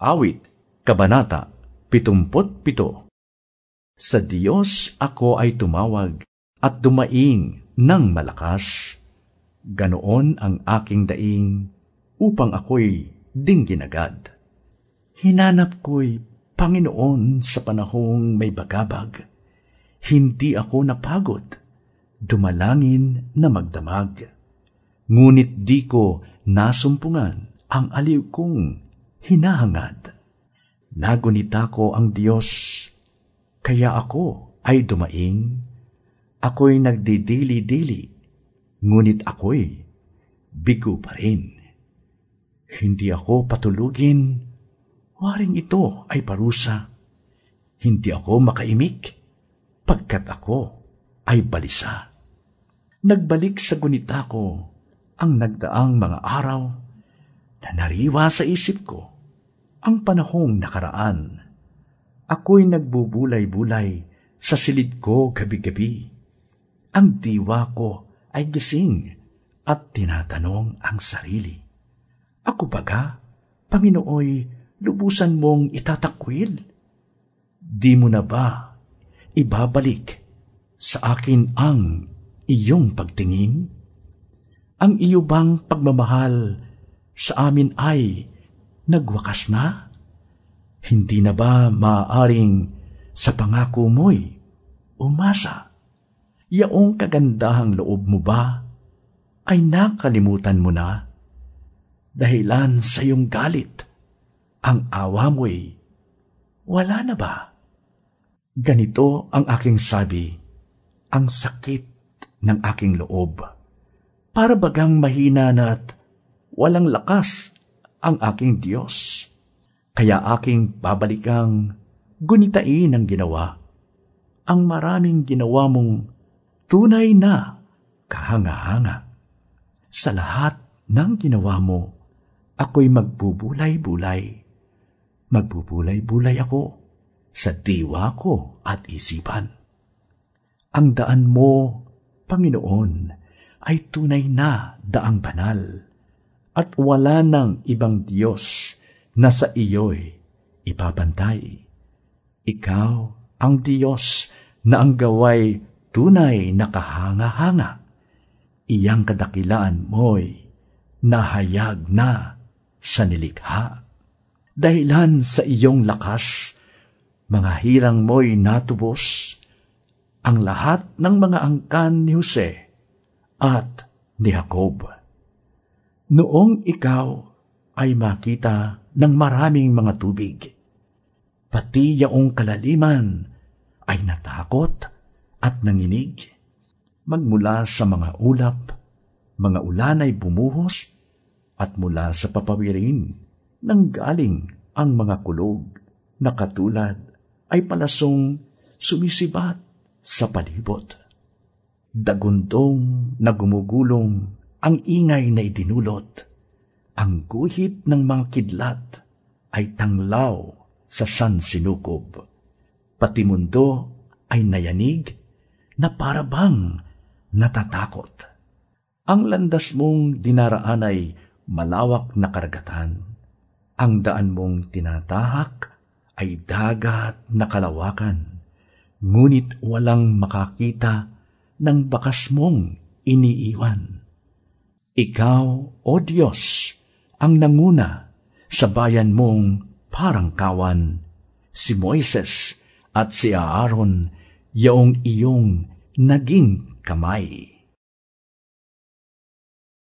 Awit, Kabanata, 77 Sa Diyos ako ay tumawag at dumaing ng malakas. Ganoon ang aking daing upang ako'y dingginagad. Hinanap ko'y Panginoon sa panahong may bagabag. Hindi ako napagod, dumalangin na magdamag. Ngunit di ko nasumpungan ang aliw kong hinahangad. Nagunita ko ang Diyos, kaya ako ay dumaing. Ako'y nagdidili-dili, ngunit ako'y bigo pa rin. Hindi ako patulugin, waring ito ay parusa. Hindi ako makaimik, pagkat ako ay balisa. Nagbalik sa gunita ko ang nagdaang mga araw na nariwa sa isip ko ang panahong nakaraan. Ako'y nagbubulay-bulay sa silid ko gabi-gabi. Ang diwa ko ay gising at tinatanong ang sarili. Ako baga, Paminooy, lubusan mong itatakwil? Di mo na ba ibabalik sa akin ang iyong pagtingin? Ang iyo bang pagmamahal sa amin ay nagwakas na? Hindi na ba maaaring sa pangako mo'y umasa? Yaong kagandahang loob mo ba ay nakalimutan mo na? Dahilan sa iyong galit, ang awa mo'y wala na ba? Ganito ang aking sabi, ang sakit ng aking loob. Para bagang mahina na't walang lakas ang aking Diyos. Kaya aking babalikang gunitain ang ginawa. Ang maraming ginawa mong tunay na kahanga-hanga. Sa lahat ng ginawa mo, ako'y magbubulay-bulay. Magbubulay-bulay ako sa diwa ko at isipan. Ang daan mo, Panginoon, ay tunay na daang banal at wala nang ibang Diyos na sa iyo'y ipapantay. Ikaw ang Diyos na ang gaway tunay na kahanga-hanga. Iyang kadakilaan mo'y nahayag na sa nilikha. Dahilan sa iyong lakas, mga hirang mo'y natubos, ang lahat ng mga angkan ni Jose at ni Jacob noong ikaw ay makita ng maraming mga tubig. Pati yaong kalaliman ay natakot at nanginig. Magmula sa mga ulap, mga ulan ay bumuhos at mula sa papawirin nang galing ang mga kulog na katulad ay palasong sumisibat sa palibot. Dagundong na gumugulong ang ingay na idinulot. Ang guhit ng mga kidlat ay tanglaw sa San Sinukob. Pati mundo ay nayanig na parabang natatakot. Ang landas mong dinaraan ay malawak na karagatan. Ang daan mong tinatahak ay dagat na kalawakan. Ngunit walang makakita ng bakas mong iniiwan ikaw, O Diyos, ang nanguna sa bayan mong parang kawan, si Moises at si Aaron, yaong iyong naging kamay.